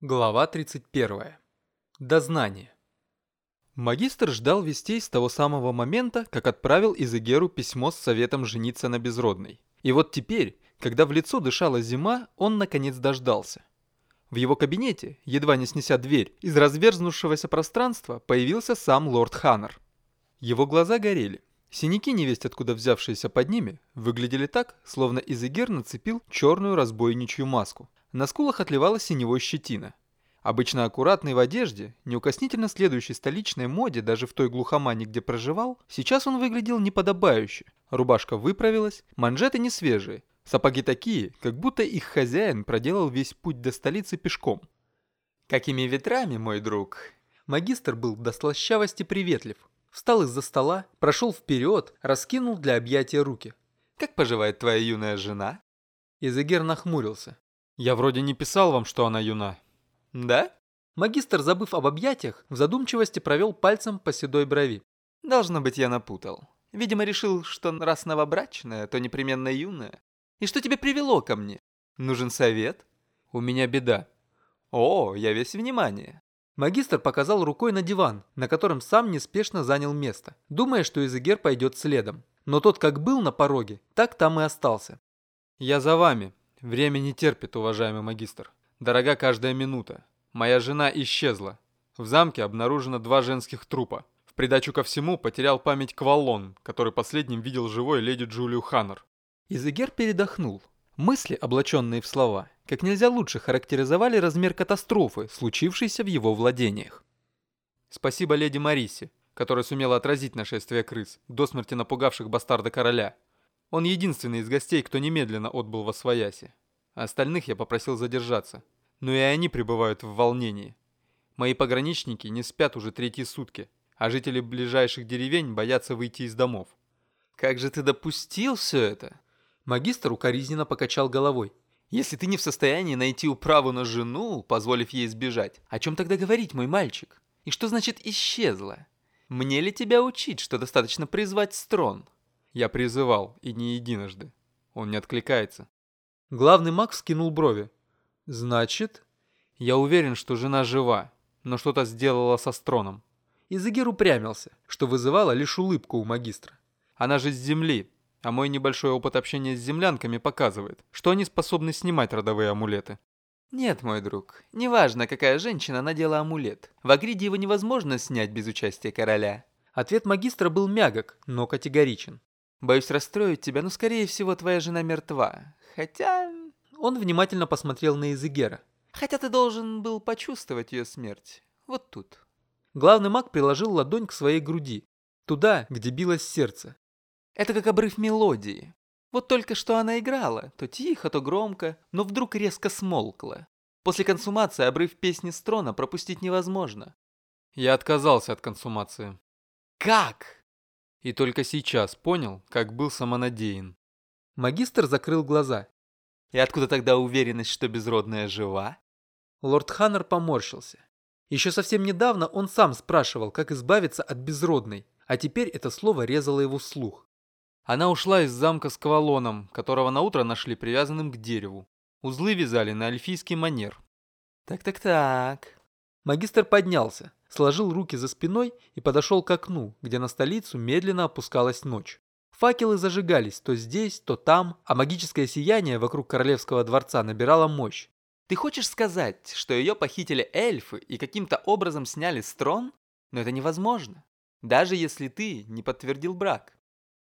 Глава 31. Дознание. Магистр ждал вестей с того самого момента, как отправил Изегеру письмо с советом жениться на безродной. И вот теперь, когда в лицо дышала зима, он наконец дождался. В его кабинете, едва не снеся дверь, из разверзнувшегося пространства появился сам лорд Ханнер. Его глаза горели. Синяки, невесть откуда взявшиеся под ними, выглядели так, словно Изегер нацепил черную разбойничью маску, на скулах отливала синевой щетина. Обычно аккуратный в одежде, неукоснительно следующей столичной моде даже в той глухомане, где проживал, сейчас он выглядел неподобающе. Рубашка выправилась, манжеты не свежие, сапоги такие, как будто их хозяин проделал весь путь до столицы пешком. «Какими ветрами, мой друг?» Магистр был до слащавости приветлив. Встал из-за стола, прошел вперед, раскинул для объятия руки. «Как поживает твоя юная жена?» Изегер нахмурился. Я вроде не писал вам, что она юна. Да? Магистр, забыв об объятиях, в задумчивости провел пальцем по седой брови. Должно быть, я напутал. Видимо, решил, что раз новобрачная, то непременно юная. И что тебе привело ко мне? Нужен совет? У меня беда. О, я весь внимание. Магистр показал рукой на диван, на котором сам неспешно занял место, думая, что Изегер пойдет следом. Но тот как был на пороге, так там и остался. «Я за вами», Время не терпит, уважаемый магистр. Дорога каждая минута. Моя жена исчезла. В замке обнаружено два женских трупа. В придачу ко всему потерял память Кваллон, который последним видел живой леди Джулию Ханнер. Изегер передохнул. Мысли, облаченные в слова, как нельзя лучше характеризовали размер катастрофы, случившейся в его владениях. Спасибо леди Марисе, которая сумела отразить нашествие крыс, до смерти напугавших бастарда короля. Он единственный из гостей, кто немедленно отбыл во свояси. Остальных я попросил задержаться. Но и они пребывают в волнении. Мои пограничники не спят уже третьи сутки, а жители ближайших деревень боятся выйти из домов. «Как же ты допустил все это?» Магистр укоризненно покачал головой. «Если ты не в состоянии найти управу на жену, позволив ей сбежать, о чем тогда говорить, мой мальчик? И что значит «исчезла»? Мне ли тебя учить, что достаточно призвать строн?» Я призывал, и не единожды. Он не откликается. Главный маг скинул брови. Значит, я уверен, что жена жива, но что-то сделала со строном. Изегер упрямился, что вызывало лишь улыбку у магистра. Она же с земли, а мой небольшой опыт общения с землянками показывает, что они способны снимать родовые амулеты. Нет, мой друг, неважно, какая женщина надела амулет. В Агриде его невозможно снять без участия короля. Ответ магистра был мягок, но категоричен. Боюсь расстроить тебя, но скорее всего твоя жена мертва. Хотя... Он внимательно посмотрел на Изегера. Хотя ты должен был почувствовать ее смерть. Вот тут. Главный маг приложил ладонь к своей груди. Туда, где билось сердце. Это как обрыв мелодии. Вот только что она играла, то тихо, то громко, но вдруг резко смолкла. После консумации обрыв песни Строна пропустить невозможно. Я отказался от консумации. Как? И только сейчас понял, как был самонадеян. Магистр закрыл глаза. И откуда тогда уверенность, что безродная жива? Лорд Ханнер поморщился. Еще совсем недавно он сам спрашивал, как избавиться от безродной, а теперь это слово резало его слух. Она ушла из замка с кавалоном, которого на утро нашли привязанным к дереву. Узлы вязали на альфийский манер. Так-так-так. Магистр поднялся сложил руки за спиной и подошел к окну, где на столицу медленно опускалась ночь. Факелы зажигались то здесь, то там, а магическое сияние вокруг королевского дворца набирало мощь. Ты хочешь сказать, что ее похитили эльфы и каким-то образом сняли с трон? Но это невозможно. Даже если ты не подтвердил брак.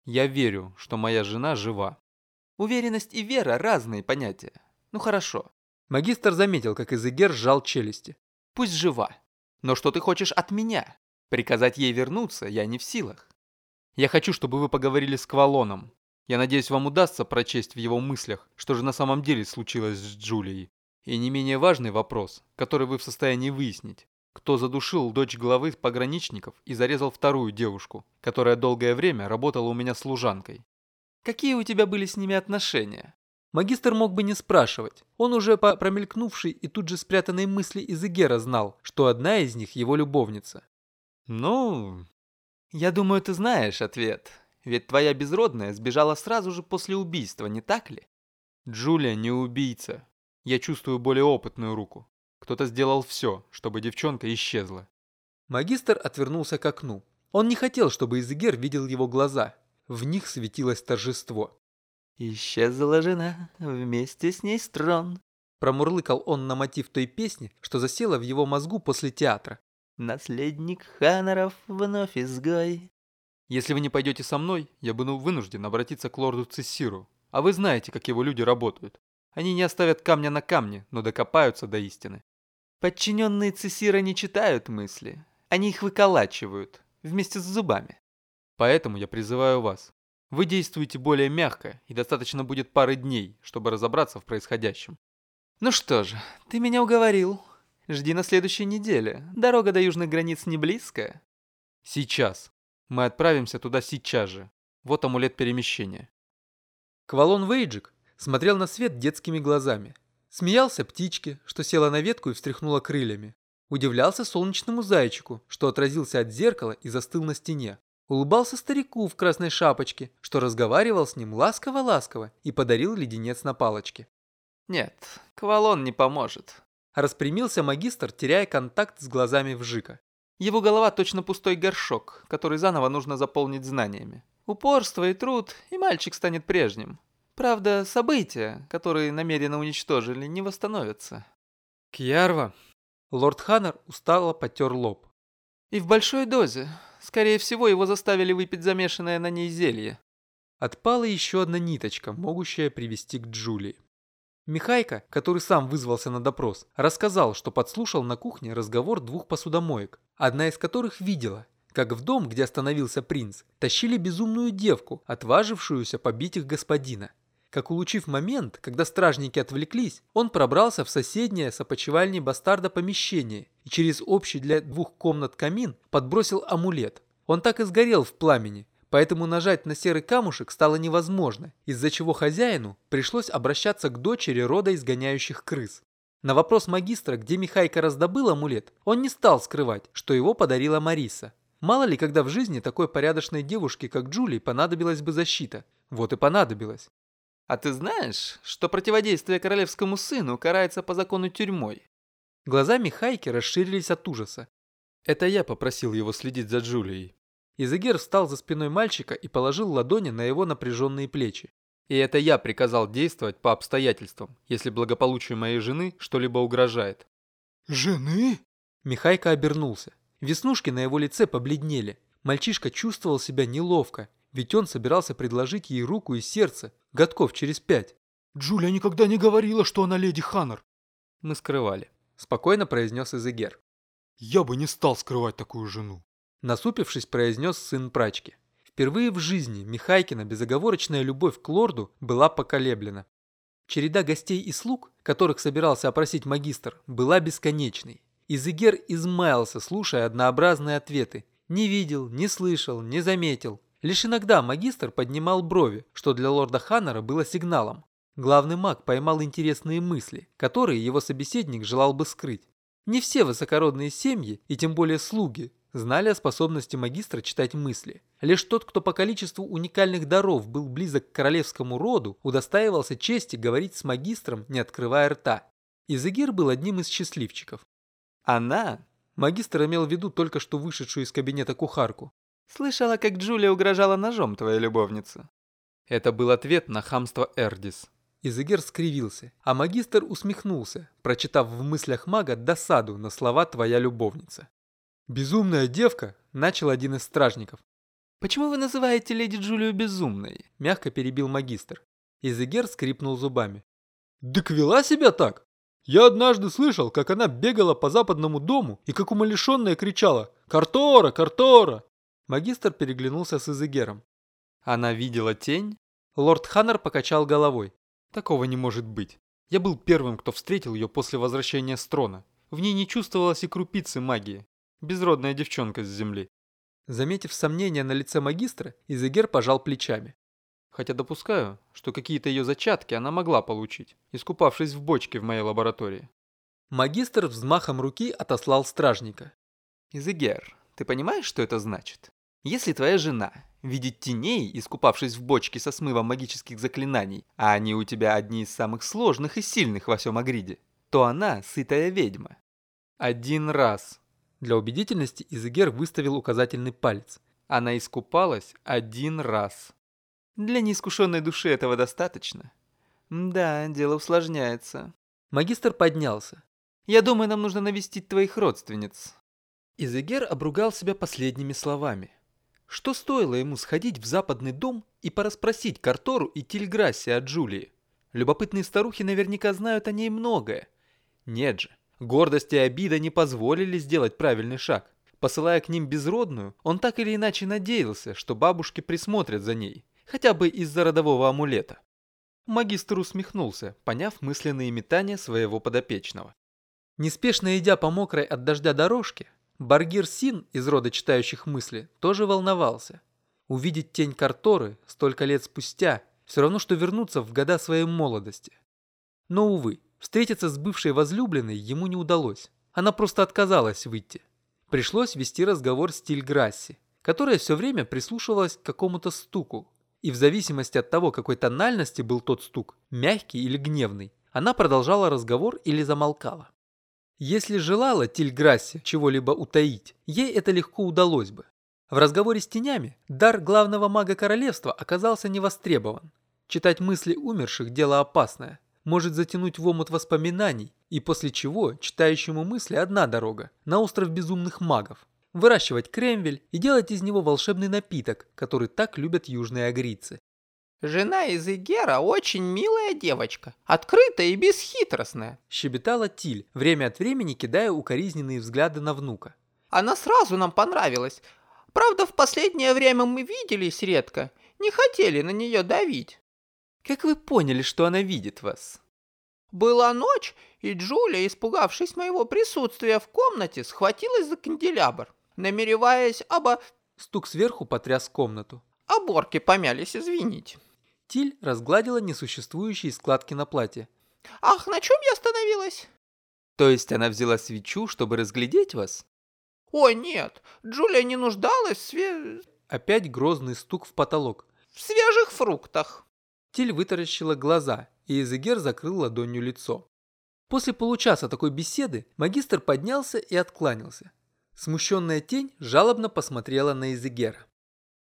Я верю, что моя жена жива. Уверенность и вера – разные понятия. Ну хорошо. Магистр заметил, как Изегер сжал челюсти. Пусть жива. Но что ты хочешь от меня? Приказать ей вернуться я не в силах. Я хочу, чтобы вы поговорили с Квалоном. Я надеюсь, вам удастся прочесть в его мыслях, что же на самом деле случилось с Джулией. И не менее важный вопрос, который вы в состоянии выяснить. Кто задушил дочь главы пограничников и зарезал вторую девушку, которая долгое время работала у меня служанкой? Какие у тебя были с ними отношения? Магистр мог бы не спрашивать. Он уже по промелькнувшей и тут же спрятанной мысли из Игера знал, что одна из них его любовница. «Ну...» «Я думаю, ты знаешь ответ. Ведь твоя безродная сбежала сразу же после убийства, не так ли?» «Джулия не убийца. Я чувствую более опытную руку. кто-то сделал все, чтобы девчонка исчезла. Магистр отвернулся к окну. Он не хотел, чтобы Изегер видел его глаза. В них светилось торжество. «Исчезла жена, вместе с ней строн», Промурлыкал он на мотив той песни, что засела в его мозгу после театра. «Наследник Ханнеров вновь изгой». Если вы не пойдете со мной, я буду вынужден обратиться к лорду Цессиру. А вы знаете, как его люди работают. Они не оставят камня на камне, но докопаются до истины. Подчиненные Цессира не читают мысли. Они их выколачивают, вместе с зубами. Поэтому я призываю вас. Вы действуете более мягко, и достаточно будет пары дней, чтобы разобраться в происходящем. Ну что же, ты меня уговорил. Жди на следующей неделе. Дорога до южных границ не близкая. Сейчас. Мы отправимся туда сейчас же. Вот амулет перемещения. Квалон Вейджик смотрел на свет детскими глазами. Смеялся птичке, что села на ветку и встряхнула крыльями. Удивлялся солнечному зайчику, что отразился от зеркала и застыл на стене. Улыбался старику в красной шапочке, что разговаривал с ним ласково-ласково и подарил леденец на палочке. Нет, Квалон не поможет. Распрямился магистр, теряя контакт с глазами Вжика. Его голова точно пустой горшок, который заново нужно заполнить знаниями. Упорство и труд, и мальчик станет прежним. Правда, события, которые намеренно уничтожили, не восстановятся. Кьярва. Лорд Ханнер устало потер лоб. И в большой дозе. Скорее всего, его заставили выпить замешанное на ней зелье. Отпала еще одна ниточка, могущая привести к Джулии. Михайка, который сам вызвался на допрос, рассказал, что подслушал на кухне разговор двух посудомоек, одна из которых видела, как в дом, где остановился принц, тащили безумную девку, отважившуюся побить их господина. Как улучив момент, когда стражники отвлеклись, он пробрался в соседнее с опочивальней бастарда помещение и через общий для двух комнат камин подбросил амулет. Он так и сгорел в пламени, поэтому нажать на серый камушек стало невозможно, из-за чего хозяину пришлось обращаться к дочери рода изгоняющих крыс. На вопрос магистра, где Михайка раздобыл амулет, он не стал скрывать, что его подарила Мариса. Мало ли, когда в жизни такой порядочной девушке, как Джули, понадобилась бы защита. Вот и понадобилась. А ты знаешь, что противодействие королевскому сыну карается по закону тюрьмой? Глаза Михайки расширились от ужаса. Это я попросил его следить за Джулией. Изегер встал за спиной мальчика и положил ладони на его напряженные плечи. И это я приказал действовать по обстоятельствам, если благополучию моей жены что-либо угрожает. «Жены?» Михайка обернулся. Веснушки на его лице побледнели. Мальчишка чувствовал себя неловко, ведь он собирался предложить ей руку и сердце, годков через пять. «Джулия никогда не говорила, что она леди Ханнер». «Мы скрывали», – спокойно произнес Изегер. «Я бы не стал скрывать такую жену». Насупившись, произнес сын прачки. Впервые в жизни Михайкина безоговорочная любовь к лорду была поколеблена. Череда гостей и слуг, которых собирался опросить магистр, была бесконечной. Изегер измаялся, слушая однообразные ответы. Не видел, не слышал, не заметил. Лишь иногда магистр поднимал брови, что для лорда Ханнера было сигналом. Главный маг поймал интересные мысли, которые его собеседник желал бы скрыть. Не все высокородные семьи, и тем более слуги, знали о способности магистра читать мысли. Лишь тот, кто по количеству уникальных даров был близок к королевскому роду, удостаивался чести говорить с магистром, не открывая рта. Изегир был одним из счастливчиков. Она, магистр имел в виду только что вышедшую из кабинета кухарку, слышала, как Джулия угрожала ножом твоей любовнице. Это был ответ на хамство Эрдис. Изегер скривился, а магистр усмехнулся, прочитав в мыслях мага досаду на слова «твоя любовница». «Безумная девка!» – начал один из стражников. «Почему вы называете леди Джулию безумной?» – мягко перебил магистр. Изегер скрипнул зубами. «Дык вела себя так? Я однажды слышал, как она бегала по западному дому и как умалишенная кричала «Картора! Картора!» Магистр переглянулся с Изегером. «Она видела тень?» Лорд Ханнер покачал головой. «Такого не может быть. Я был первым, кто встретил ее после возвращения с трона. В ней не чувствовалось и крупицы магии. Безродная девчонка с земли. Заметив сомнение на лице магистра, Изегер пожал плечами. Хотя допускаю, что какие-то ее зачатки она могла получить, искупавшись в бочке в моей лаборатории. Магистр взмахом руки отослал стражника. Изегер, ты понимаешь, что это значит? Если твоя жена видит теней, искупавшись в бочке со смывом магических заклинаний, а они у тебя одни из самых сложных и сильных во всем Агриде, что она сытая ведьма. Один раз. Для убедительности Изегер выставил указательный палец. Она искупалась один раз. Для неискушенной души этого достаточно. Да, дело усложняется. Магистр поднялся. Я думаю, нам нужно навестить твоих родственниц. Изегер обругал себя последними словами. Что стоило ему сходить в западный дом и порасспросить Картору и Тильграсси о Джулии? Любопытные старухи наверняка знают о ней многое. Нет же, гордость и обида не позволили сделать правильный шаг. Посылая к ним безродную, он так или иначе надеялся, что бабушки присмотрят за ней, хотя бы из-за родового амулета. Магистр усмехнулся, поняв мысленные метания своего подопечного. Неспешно идя по мокрой от дождя дорожке, Баргир Син из рода читающих мысли тоже волновался. Увидеть тень Карторы столько лет спустя все равно, что вернуться в года своей молодости. Но, увы, встретиться с бывшей возлюбленной ему не удалось. Она просто отказалась выйти. Пришлось вести разговор с Тильграсси, которая все время прислушивалась к какому-то стуку. И в зависимости от того, какой тональности был тот стук, мягкий или гневный, она продолжала разговор или замолкала. Если желала Тильграсси чего-либо утаить, ей это легко удалось бы. В разговоре с тенями дар главного мага королевства оказался невостребован. Читать мысли умерших – дело опасное. Может затянуть в омут воспоминаний, и после чего читающему мысли одна дорога – на остров безумных магов. Выращивать кремвель и делать из него волшебный напиток, который так любят южные агрийцы. «Жена из Игера очень милая девочка, открытая и бесхитростная», щебетала Тиль, время от времени кидая укоризненные взгляды на внука. «Она сразу нам понравилась. Правда, в последнее время мы виделись редко, не хотели на нее давить». «Как вы поняли, что она видит вас?» Была ночь, и Джулия, испугавшись моего присутствия в комнате, схватилась за канделябр, намереваясь оба... Стук сверху потряс комнату. Оборки помялись, извините. Тиль разгладила несуществующие складки на платье. «Ах, на чем я остановилась?» «То есть она взяла свечу, чтобы разглядеть вас?» «О, нет, Джулия не нуждалась в све...» Опять грозный стук в потолок. «В свежих фруктах». Тиль вытаращила глаза, и Эзегер закрыл ладонью лицо. После получаса такой беседы магистр поднялся и откланялся. Смущенная тень жалобно посмотрела на Эзегера.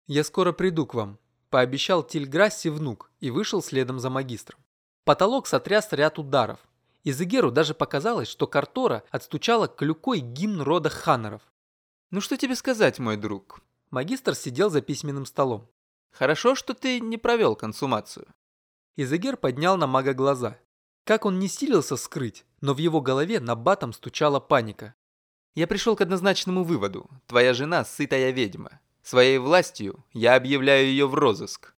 «Я скоро приду к вам», пообещал Тильграсси внук и вышел следом за магистром. Потолок сотряс ряд ударов. Изегеру даже показалось, что Картора отстучала клюкой гимн рода Ханнеров. «Ну что тебе сказать, мой друг?» Магистр сидел за письменным столом. «Хорошо, что ты не провел консумацию». Изегер поднял на мага глаза. Как он не силился скрыть, но в его голове на батом стучала паника. «Я пришел к однозначному выводу. Твоя жена сытая ведьма. Своей властью я объявляю ее в розыск.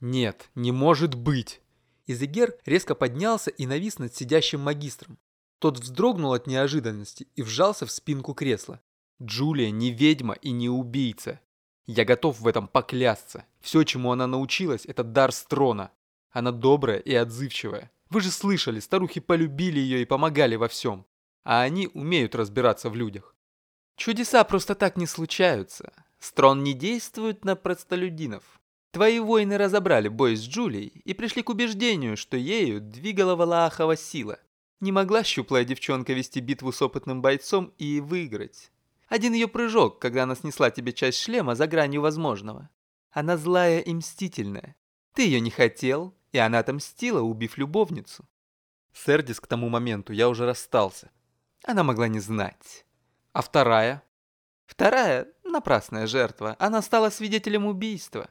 Нет, не может быть. Изегер резко поднялся и навис над сидящим магистром. Тот вздрогнул от неожиданности и вжался в спинку кресла. Джулия не ведьма и не убийца. Я готов в этом поклясться. Все, чему она научилась, это дар строна. Она добрая и отзывчивая. Вы же слышали, старухи полюбили ее и помогали во всем. А они умеют разбираться в людях. Чудеса просто так не случаются. Строн не действует на простолюдинов. Твои воины разобрали бой с Джулией и пришли к убеждению, что ею двигала Валаахова сила. Не могла щуплая девчонка вести битву с опытным бойцом и выиграть. Один ее прыжок, когда она снесла тебе часть шлема за гранью возможного. Она злая и мстительная. Ты ее не хотел, и она отомстила, убив любовницу. С Эрдис к тому моменту я уже расстался. Она могла не знать. А вторая? Вторая – напрасная жертва. Она стала свидетелем убийства.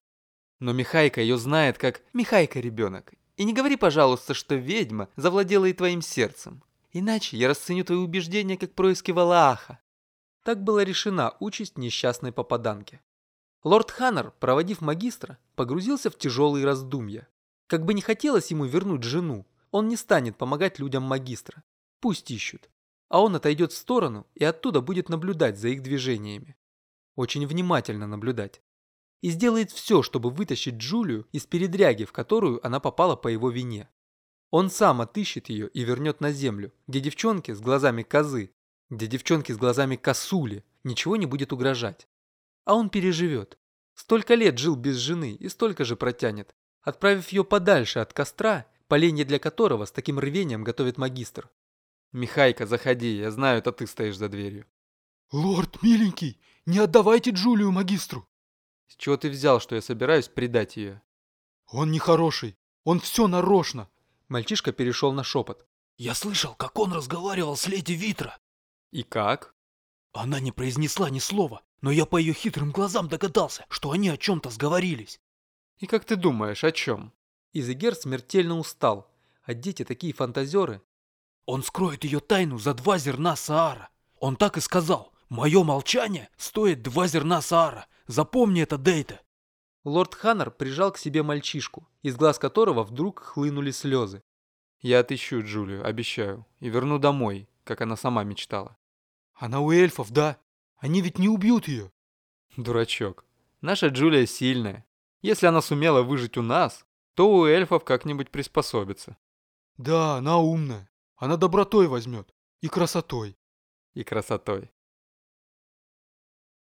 Но Михайка ее знает как Михайка ребенок. И не говори, пожалуйста, что ведьма завладела и твоим сердцем. Иначе я расценю твои убеждения как происки Валааха. Так была решена участь несчастной попаданки. Лорд Ханнер, проводив магистра, погрузился в тяжелые раздумья. Как бы не хотелось ему вернуть жену, он не станет помогать людям магистра. Пусть ищут а он отойдет в сторону и оттуда будет наблюдать за их движениями. Очень внимательно наблюдать. И сделает все, чтобы вытащить Джулию из передряги, в которую она попала по его вине. Он сам отыщет ее и вернет на землю, где девчонки с глазами козы, где девчонки с глазами косули, ничего не будет угрожать. А он переживет. Столько лет жил без жены и столько же протянет, отправив ее подальше от костра, поленья для которого с таким рвением готовит магистр. Михайка, заходи, я знаю, это ты стоишь за дверью. Лорд, миленький, не отдавайте Джулию магистру. С чего ты взял, что я собираюсь предать ее? Он нехороший, он все нарочно. Мальчишка перешел на шепот. Я слышал, как он разговаривал с леди Витра. И как? Она не произнесла ни слова, но я по ее хитрым глазам догадался, что они о чем-то сговорились. И как ты думаешь, о чем? Изегер смертельно устал, а дети такие фантазеры. Он скроет ее тайну за два зерна Саара. Он так и сказал. Мое молчание стоит два зерна Саара. Запомни это, Дейта. Лорд Ханнер прижал к себе мальчишку, из глаз которого вдруг хлынули слезы. Я отыщу Джулию, обещаю, и верну домой, как она сама мечтала. Она у эльфов, да? Они ведь не убьют ее. Дурачок. Наша Джулия сильная. Если она сумела выжить у нас, то у эльфов как-нибудь приспособится. Да, она умная. Она добротой возьмет. И красотой. И красотой.